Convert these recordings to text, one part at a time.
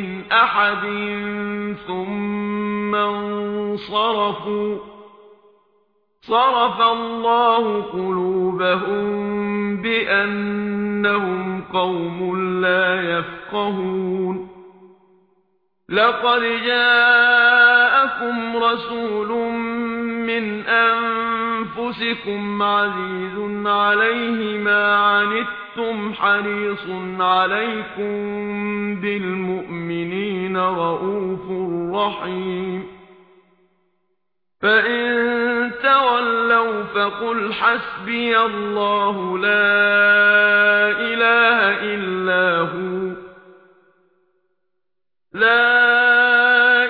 من أحد ثم انصرفوا صرف الله قلوبهم بأنهم قوم لا يفقهون لقد جاءكم رسول من أنفسكم عزيز عليه ما عنتم حريص عليكم بالمؤمنين الْمُؤْمِنِينَ رؤوف رَحِيمٌ فَإِن تَوَلَّوْا فَقُلْ حَسْبِيَ اللَّهُ لَا إِلَٰهَ إِلَّا هُوَ لَا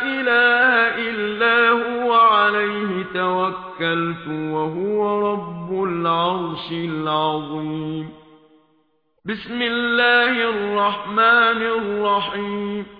إِلَٰهَ إِلَّا هُوَ عَلَيْهِ تَوَكَّلْتُ وَهُوَ رَبُّ الْعَرْشِ الْعَظِيمِ بسم الله الرحمن الرحيم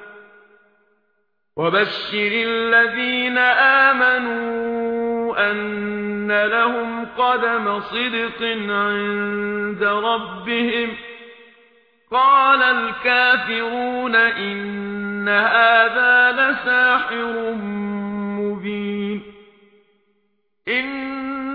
وبشر الذين آمنوا أن لهم قدم صدق عند ربهم. قال الكافرون إن هذا لساحر مبين. إن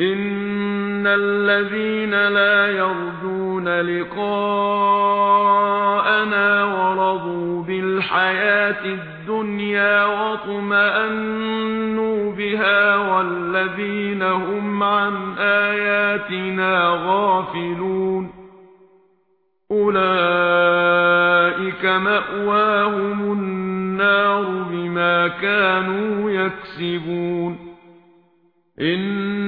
ان الذين لا يرجون لقاءنا ورضوا بالحياة الدنيا وطمئنوا بها والذين هم عن اياتنا غافلون اولئك ماواهم النار بما كانوا يكسبون ان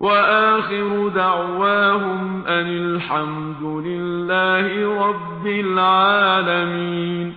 وآخر دعواهم أن الحمد لله رب العالمين